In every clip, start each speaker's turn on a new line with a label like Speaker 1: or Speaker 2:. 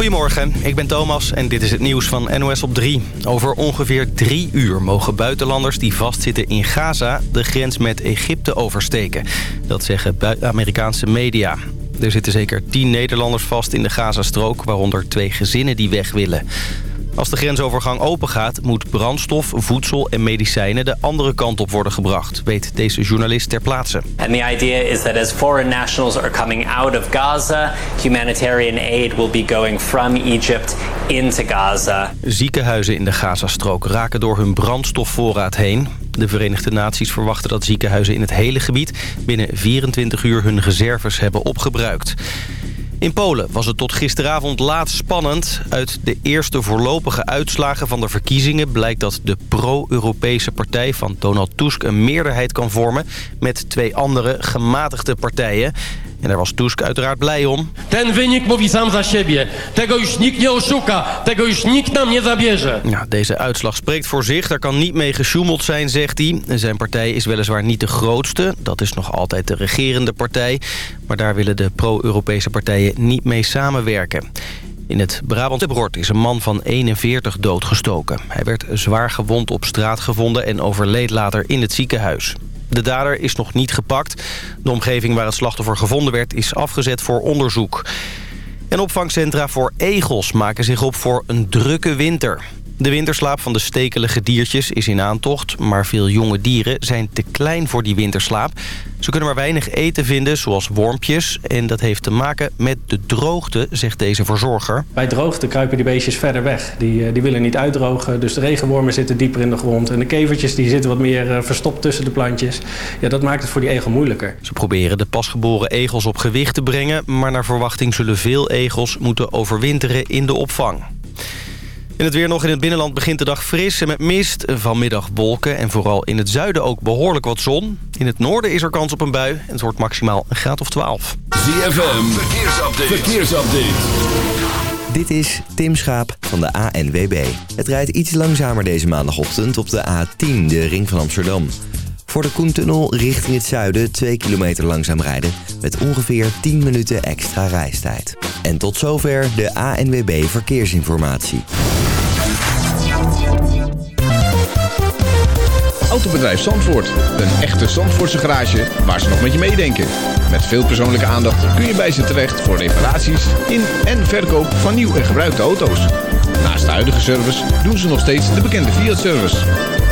Speaker 1: Goedemorgen, ik ben Thomas en dit is het nieuws van NOS op 3. Over ongeveer drie uur mogen buitenlanders die vastzitten in Gaza... de grens met Egypte oversteken. Dat zeggen Amerikaanse media. Er zitten zeker tien Nederlanders vast in de Gazastrook... waaronder twee gezinnen die weg willen. Als de grensovergang opengaat, moet brandstof, voedsel en medicijnen de andere kant op worden gebracht, weet deze journalist ter plaatse.
Speaker 2: And the idea is that as foreign nationals are coming out of Gaza, humanitarian aid will be going from Egypt into Gaza.
Speaker 1: Ziekenhuizen in de Gazastrook raken door hun brandstofvoorraad heen. De Verenigde Naties verwachten dat ziekenhuizen in het hele gebied binnen 24 uur hun reserves hebben opgebruikt. In Polen was het tot gisteravond laat spannend. Uit de eerste voorlopige uitslagen van de verkiezingen... blijkt dat de pro-Europese partij van Donald Tusk een meerderheid kan vormen... met twee andere gematigde partijen. En daar was Tusk uiteraard blij om.
Speaker 3: Ten wynik mówi sam za siebie. Tego już nikt nie oszuka. Tego już nikt nam nie zabierze.
Speaker 1: Ja, deze uitslag spreekt voor zich. Daar kan niet mee gesjoemeld zijn, zegt hij. Zijn partij is weliswaar niet de grootste. Dat is nog altijd de regerende partij. Maar daar willen de pro-Europese partijen niet mee samenwerken. In het Brabantse is een man van 41 doodgestoken. Hij werd zwaar gewond op straat gevonden en overleed later in het ziekenhuis. De dader is nog niet gepakt. De omgeving waar het slachtoffer gevonden werd is afgezet voor onderzoek. En opvangcentra voor egels maken zich op voor een drukke winter. De winterslaap van de stekelige diertjes is in aantocht... maar veel jonge dieren zijn te klein voor die winterslaap. Ze kunnen maar weinig eten vinden, zoals wormpjes. En dat heeft te maken met de droogte, zegt deze verzorger.
Speaker 4: Bij droogte kruipen die beestjes verder weg. Die, eh, die willen niet uitdrogen, dus de regenwormen zitten dieper in de grond. En de kevertjes die zitten wat meer eh, verstopt tussen de plantjes. Ja, dat maakt het voor die egel moeilijker.
Speaker 1: Ze proberen de pasgeboren egels op gewicht te brengen... maar naar verwachting zullen veel egels moeten overwinteren in de opvang. In het weer nog in het binnenland begint de dag fris en met mist. Vanmiddag wolken en vooral in het zuiden ook behoorlijk wat zon. In het noorden is er kans op een bui en het wordt maximaal een graad of 12.
Speaker 5: ZFM, verkeersupdate. verkeersupdate.
Speaker 6: Dit is Tim Schaap van de ANWB. Het rijdt iets langzamer deze maandagochtend op de A10, de ring van Amsterdam. Voor de Koentunnel richting het zuiden 2 kilometer langzaam rijden... met ongeveer 10 minuten extra reistijd. En tot zover de ANWB Verkeersinformatie.
Speaker 7: Autobedrijf Zandvoort. Een echte Zandvoortse garage waar ze nog met je meedenken. Met veel persoonlijke aandacht kun je bij ze terecht voor reparaties in en verkoop van nieuw en gebruikte auto's. Naast de huidige service doen ze nog steeds de bekende Fiat-service.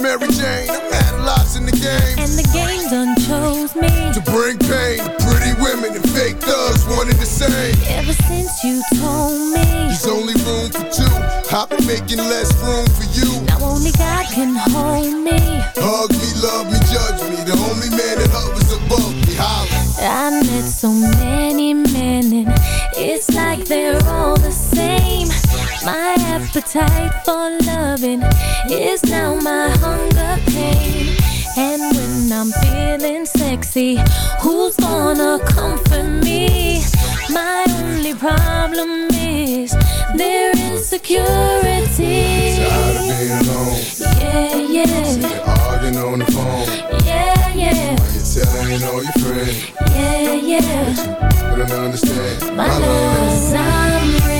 Speaker 8: Mary Jane. I'm in the game.
Speaker 9: And the game done chose me.
Speaker 8: To bring pain to pretty women and fake thugs wanted the same.
Speaker 9: Ever since you told me.
Speaker 8: There's only room for two. I've been making less room for you.
Speaker 9: Now only God can hold me.
Speaker 8: Hug me, love me, judge me. The only man that hovers above me. Holler.
Speaker 9: I met so many men and it's like they're all the same. My appetite for loving is now my hunger pain. And when I'm feeling sexy, who's gonna comfort me? My only problem is their insecurity.
Speaker 8: Tired of being alone.
Speaker 9: Yeah, yeah,
Speaker 8: They're arguing on the phone.
Speaker 9: yeah, yeah,
Speaker 8: Why you telling all your friends?
Speaker 9: yeah, yeah.
Speaker 8: But I understand.
Speaker 9: My love's I'm real.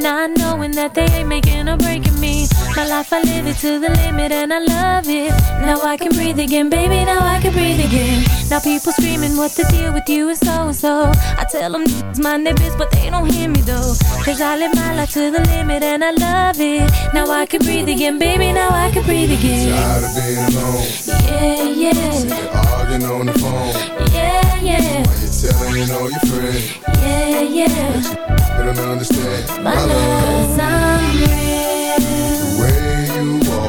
Speaker 9: Not knowing that they ain't making or breaking me. My life I live it to the limit and I love it. Now I can breathe again, baby. Now I can breathe again. Now people screaming what the deal with you is so so. I tell them mind their biz, but they don't hear me though. Cause I live my life to the limit and I love it. Now I can breathe again, baby. Now I can breathe again.
Speaker 8: Tired of being alone,
Speaker 9: Yeah, yeah,
Speaker 8: arguing on the phone.
Speaker 9: yeah, yeah,
Speaker 8: While you're telling all your friends,
Speaker 9: yeah, yeah.
Speaker 8: they don't understand
Speaker 9: My love's unreal.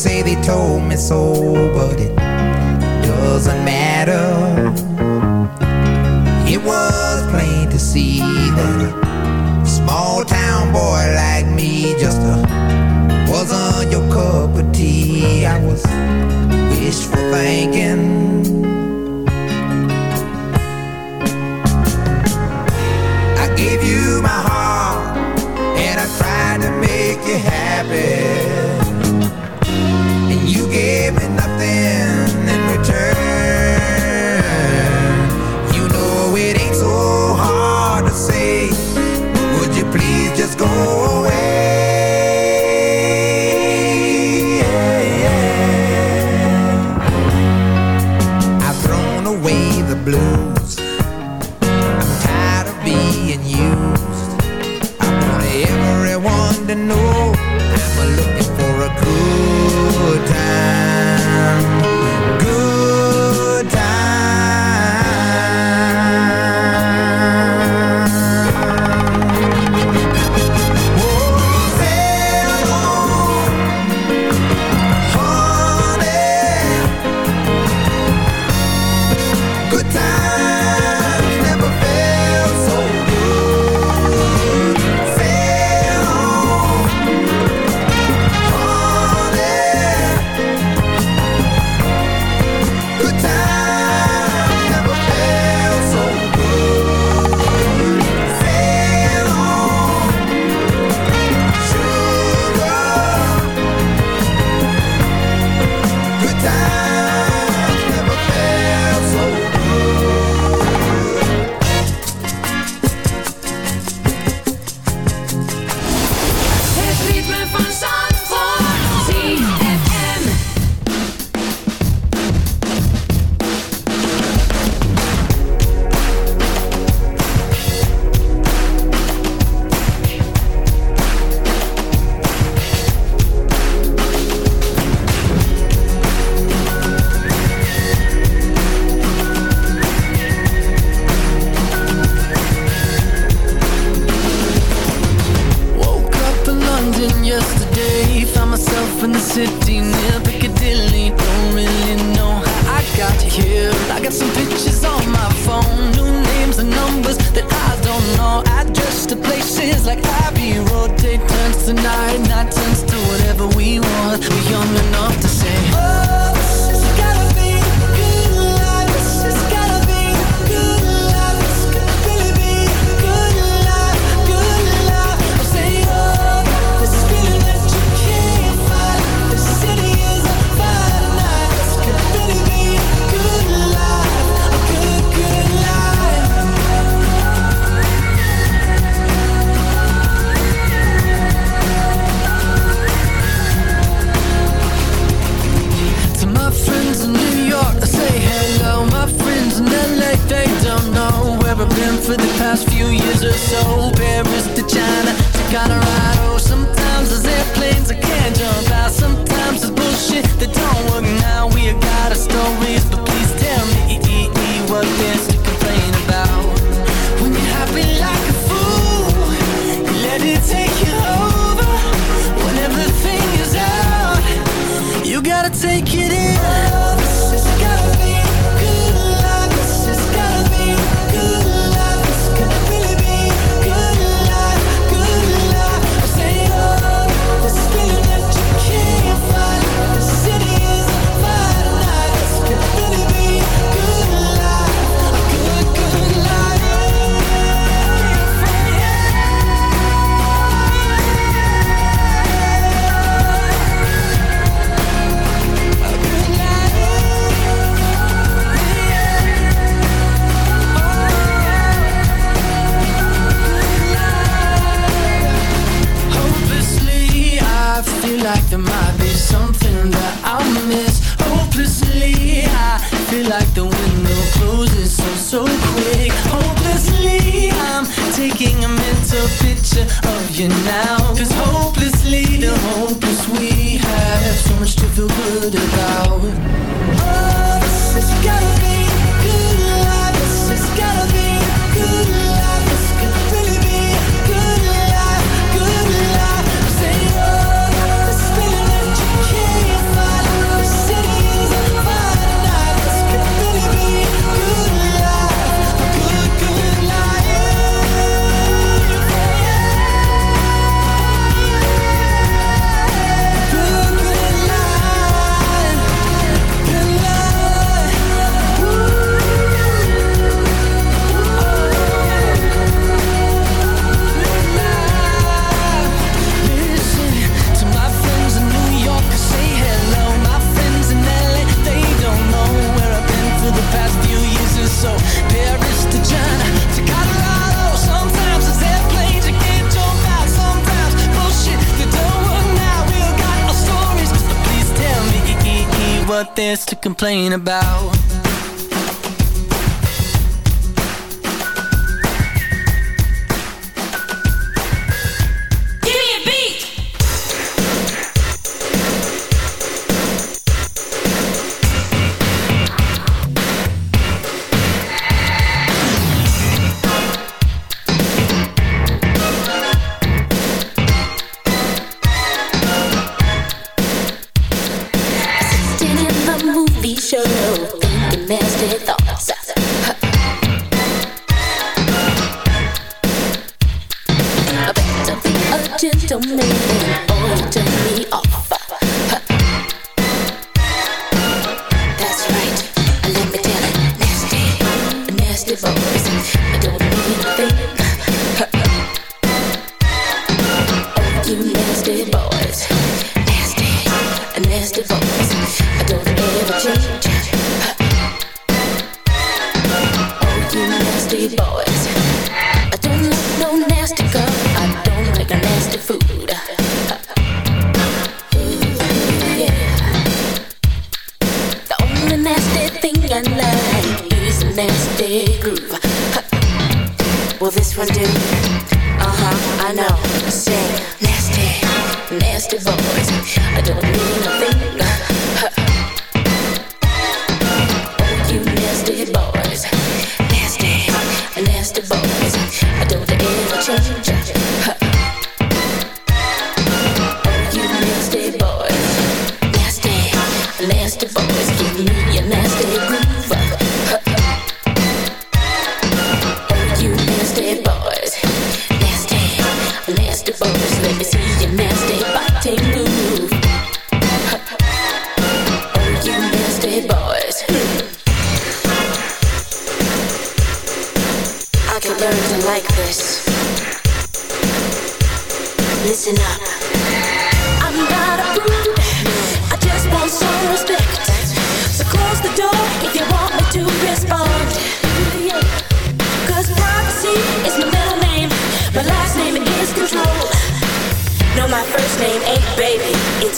Speaker 10: Say they told me so, but it doesn't matter. It was plain to see that a small town boy like me just uh, to
Speaker 11: complain about.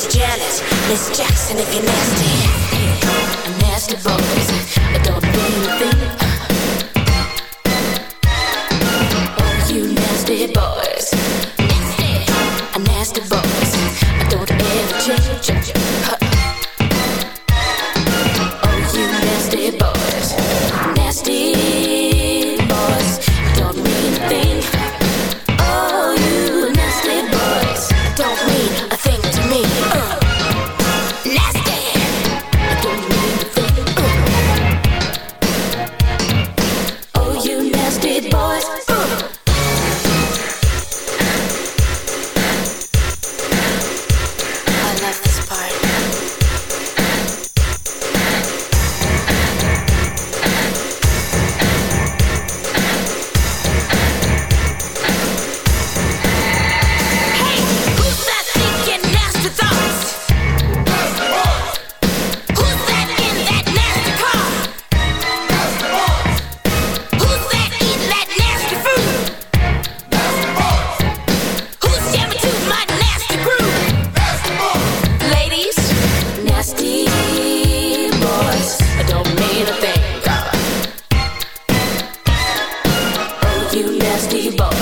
Speaker 11: Miss
Speaker 12: Janet, Miss Jackson if you're nasty. a nasty boy. nasty
Speaker 13: boy.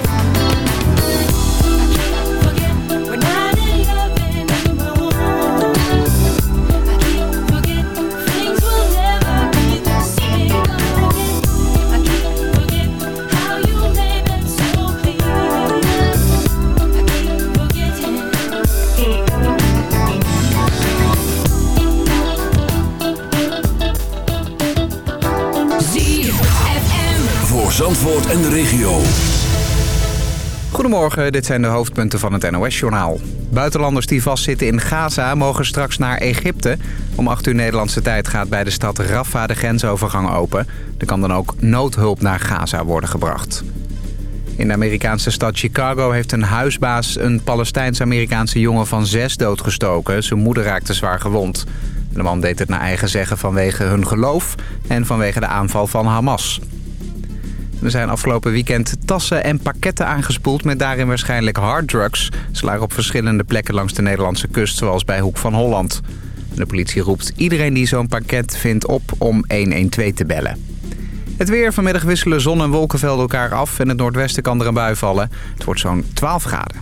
Speaker 5: En de regio.
Speaker 14: Goedemorgen, dit zijn de hoofdpunten van het NOS-journaal. Buitenlanders die vastzitten in Gaza mogen straks naar Egypte. Om 8 uur Nederlandse tijd gaat bij de stad Rafah de grensovergang open. Er kan dan ook noodhulp naar Gaza worden gebracht. In de Amerikaanse stad Chicago heeft een huisbaas een Palestijns-Amerikaanse jongen van zes doodgestoken. Zijn moeder raakte zwaar gewond. De man deed het naar eigen zeggen vanwege hun geloof en vanwege de aanval van Hamas. Er zijn afgelopen weekend tassen en pakketten aangespoeld met daarin waarschijnlijk harddrugs. Ze lagen op verschillende plekken langs de Nederlandse kust, zoals bij Hoek van Holland. De politie roept iedereen die zo'n pakket vindt op om 112 te bellen. Het weer. Vanmiddag wisselen zon en wolkenvelden elkaar af. In het noordwesten kan er een bui vallen. Het wordt zo'n 12 graden.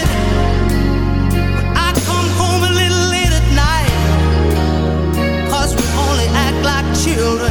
Speaker 15: children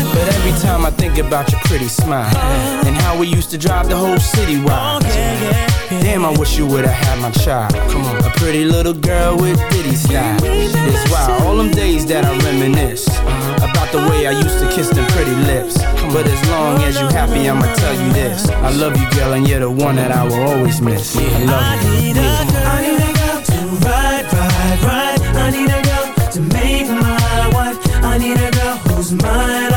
Speaker 16: Every time I think about your pretty smile and how we used to drive the whole city wild. Damn, I wish you would've had my child. Come on, a pretty little girl with ditty style. It's wild, all them days that I reminisce about the way I used to kiss them pretty lips. But as long as you happy, I'ma tell you this: I love you, girl, and you're the one that I will always miss. I love you.
Speaker 17: I need a, girl to ride, ride, ride. I need a girl to make my wife. I need a girl who's mine.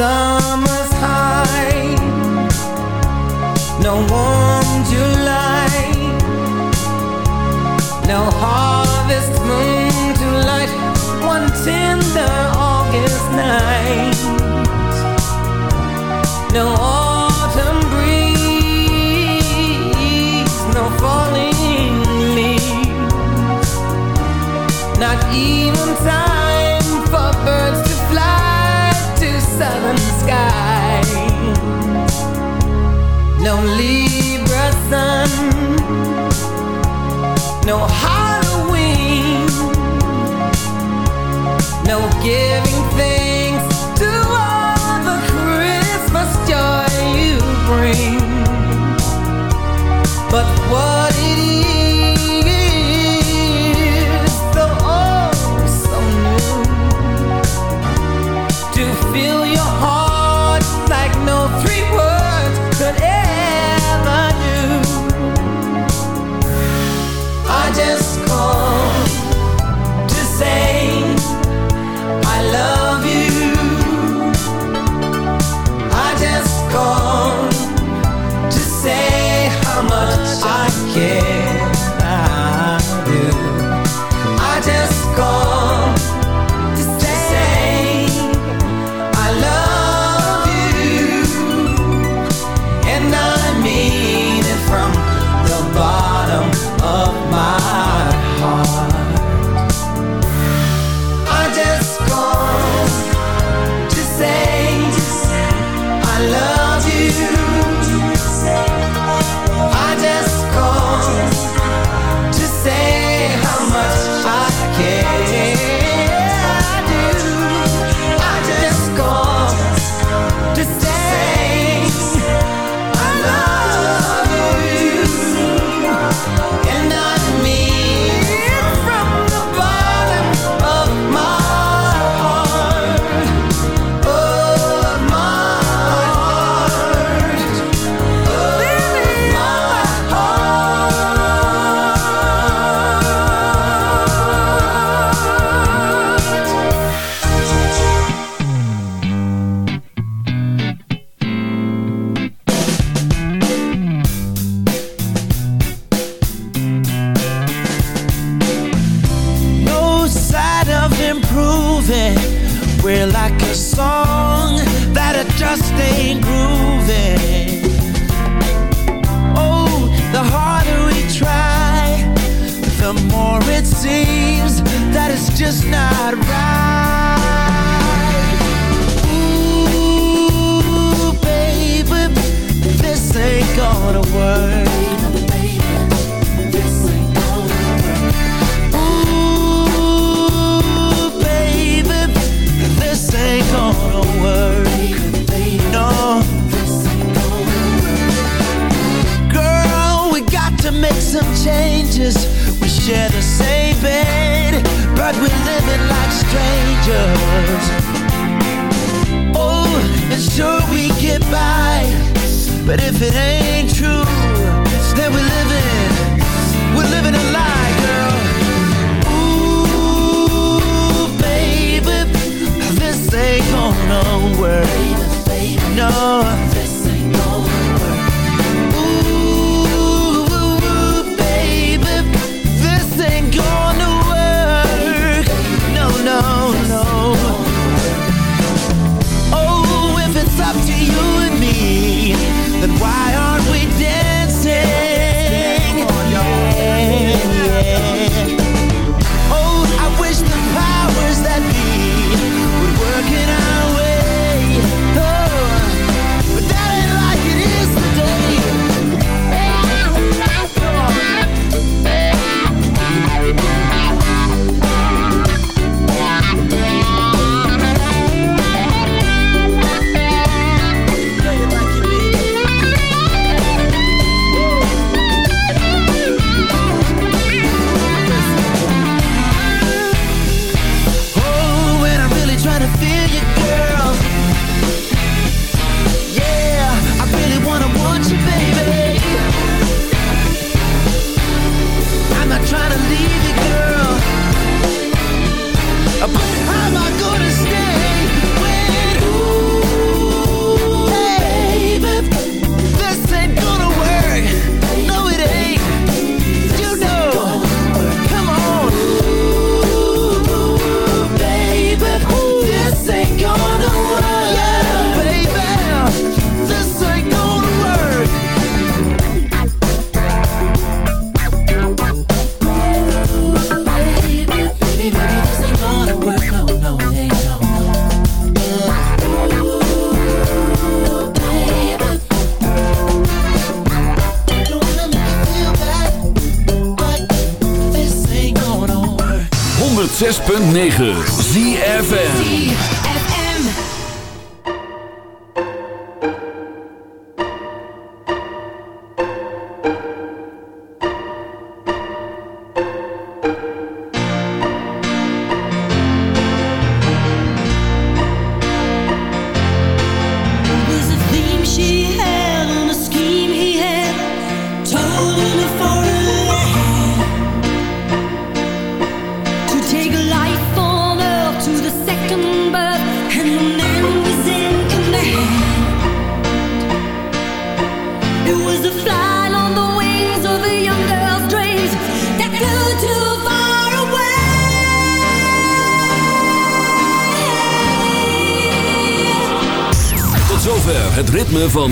Speaker 18: summer's high. No warm July. No harvest moon to light. One tender August night.
Speaker 19: know
Speaker 11: how 呵